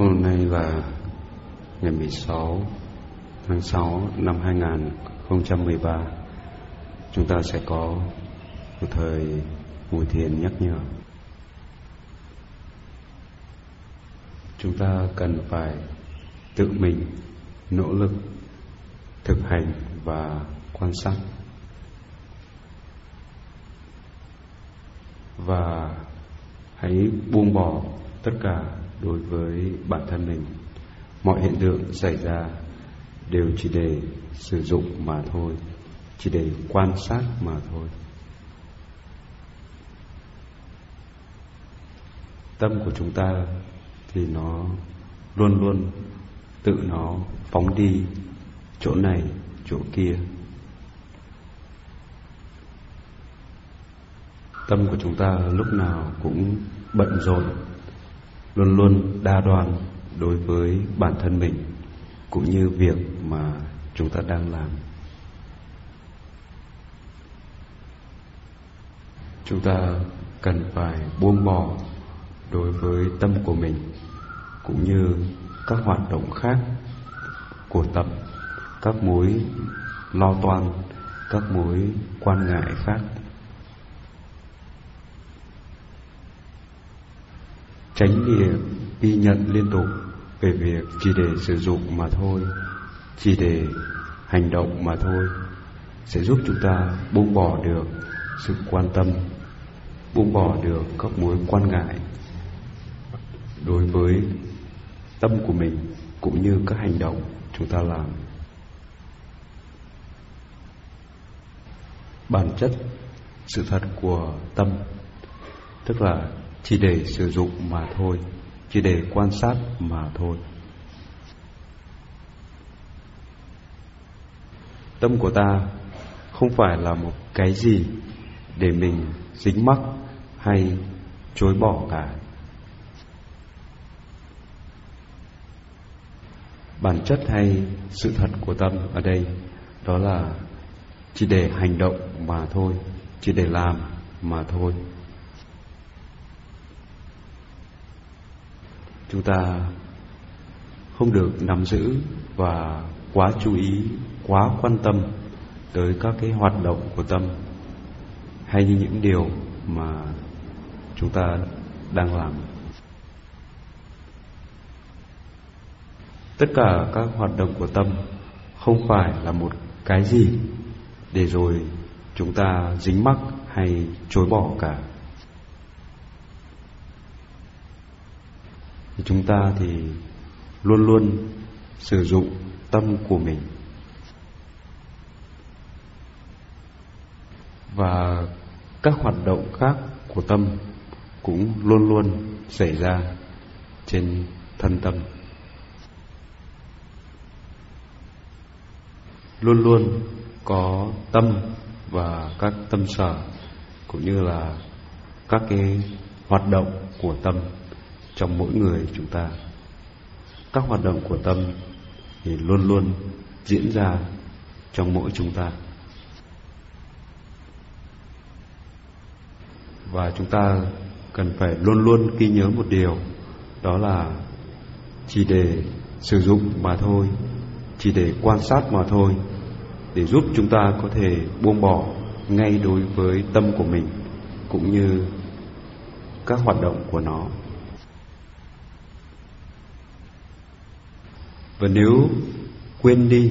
Hôm nay là ngày 16 tháng 6 năm 2013 Chúng ta sẽ có một thời ngồi thiền nhắc nhở. Chúng ta cần phải tự mình nỗ lực thực hành và quan sát. Và hãy buông bỏ tất cả đối với bản thân mình. Mọi hiện tượng xảy ra đều chỉ để sử dụng mà thôi, chỉ để quan sát mà thôi. Tâm của chúng ta thì nó luôn luôn tự nó phóng đi chỗ này, chỗ kia. Tâm của chúng ta lúc nào cũng bận rộn luôn luôn đa đoan đối với bản thân mình, cũng như việc mà chúng ta đang làm. Chúng ta cần phải buông bỏ đối với tâm của mình, cũng như các hoạt động khác của tập các mối lo toan, các mối quan ngại khác. Tránh niệm ghi nhận liên tục về việc chỉ để sử dụng mà thôi, chỉ để hành động mà thôi, sẽ giúp chúng ta buông bỏ được sự quan tâm, buông bỏ được các mối quan ngại đối với tâm của mình cũng như các hành động chúng ta làm. Bản chất sự thật của tâm, tức là chỉ để sử dụng mà thôi, chỉ để quan sát mà thôi. Tâm của ta không phải là một cái gì để mình dính mắc hay chối bỏ cả. Bản chất hay sự thật của tâm ở đây, đó là chỉ để hành động mà thôi, chỉ để làm mà thôi. Chúng ta không được nắm giữ và quá chú ý, quá quan tâm tới các cái hoạt động của tâm hay như những điều mà chúng ta đang làm. Tất cả các hoạt động của tâm không phải là một cái gì để rồi chúng ta dính mắc hay chối bỏ cả. Chúng ta thì luôn luôn sử dụng tâm của mình. Và các hoạt động khác của tâm cũng luôn luôn xảy ra trên thân tâm. Luôn luôn có tâm và các tâm sở, cũng như là các cái hoạt động của tâm trong mỗi người chúng ta. Các hoạt động của tâm thì luôn luôn diễn ra trong mỗi chúng ta. Và chúng ta cần phải luôn luôn ghi nhớ một điều, đó là chỉ để sử dụng mà thôi, chỉ để quan sát mà thôi, để giúp chúng ta có thể buông bỏ ngay đối với tâm của mình, cũng như các hoạt động của nó. Và nếu quên đi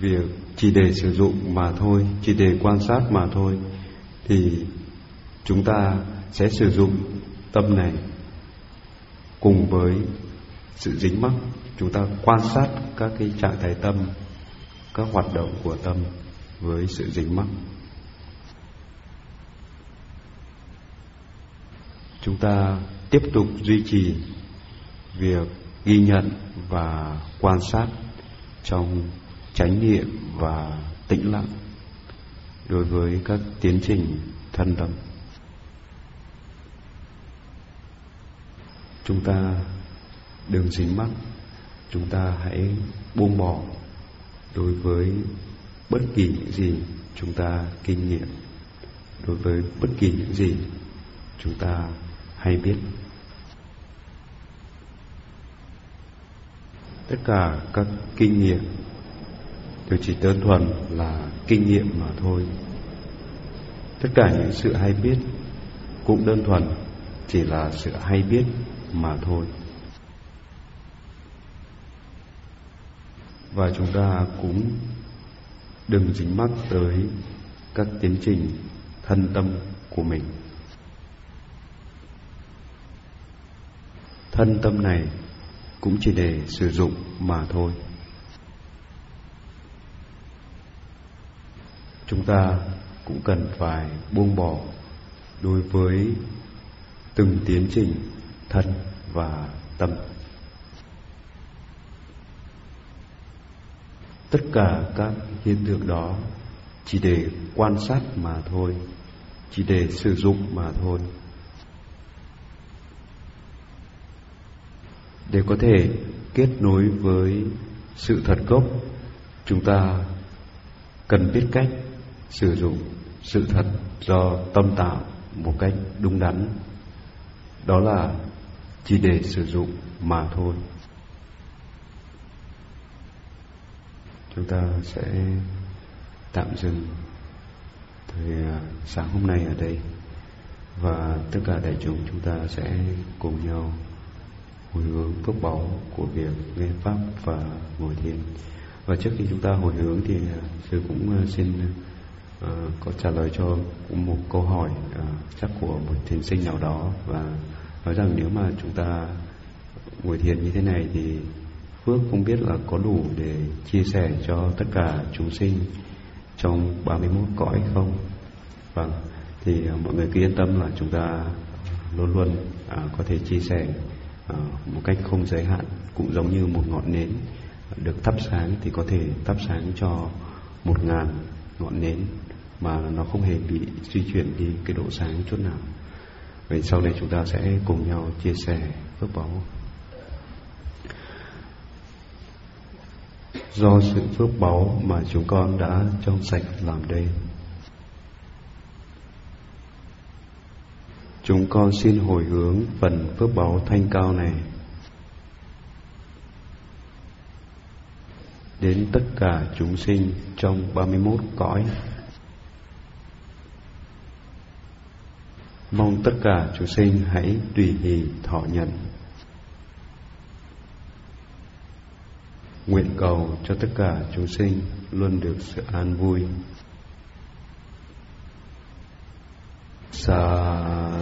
việc chỉ để sử dụng mà thôi, chỉ để quan sát mà thôi, thì chúng ta sẽ sử dụng tâm này cùng với sự dính mắc. Chúng ta quan sát các cái trạng thái tâm, các hoạt động của tâm với sự dính mắc. Chúng ta tiếp tục duy trì việc ghi nhận và quan sát trong chánh niệm và tĩnh lặng đối với các tiến trình thân tâm. Chúng ta đừng dính mắc, chúng ta hãy buông bỏ đối với bất kỳ những gì chúng ta kinh nghiệm, đối với bất kỳ những gì chúng ta hay biết. Tất cả các kinh nghiệm. Đều chỉ đơn thuần là kinh nghiệm mà thôi. Tất cả những sự hay biết cũng đơn thuần chỉ là sự hay biết mà thôi. Và chúng ta cũng đừng dính mắc tới các tiến trình thân tâm của mình. Thân tâm này cũng chỉ để sử dụng mà thôi. Chúng ta cũng cần phải buông bỏ đối với từng tiến trình thân và tâm. Tất cả các hiện tượng đó chỉ để quan sát mà thôi, chỉ để sử dụng mà thôi. Để có thể kết nối với sự thật gốc. Chúng ta cần biết cách sử dụng sự thật do tâm tạo một cách đúng đắn. Đó là chỉ để sử dụng mà thôi. Chúng ta sẽ tạm dừng thời à, sáng hôm nay ở đây. Và tất cả đại chúng chúng ta sẽ cùng nhau hồi hướng phước báu của việc nghe pháp và ngồi thiền và trước khi chúng ta hồi hướng thì à, sư cũng à, xin uh, có trả lời cho một câu hỏi uh, chắc của một thiền sinh nào đó và nói rằng nếu mà chúng ta ngồi thiền như thế này thì phước không biết là có đủ để chia sẻ cho tất cả chúng sinh trong 31 cõi không? Vâng, thì mọi người cứ yên tâm là chúng ta luôn luôn à, có thể chia sẻ Ờ, một cách không giới hạn, cũng giống như một ngọn nến được thắp sáng thì có thể thắp sáng cho một ngàn ngọn nến mà nó không hề bị di chuyển đi cái độ sáng chút nào. Vậy sau đây chúng ta sẽ cùng nhau chia sẻ phước báu. Do sự phước báu mà chúng con đã trong sạch làm đây. Chúng con xin hồi hướng phần phước báu thanh cao này đến tất cả chúng sinh trong 31 cõi. Mong tất cả chúng sinh hãy tùy hỷ thọ nhận. Nguyện cầu cho tất cả chúng sinh luôn được sự an vui. Sa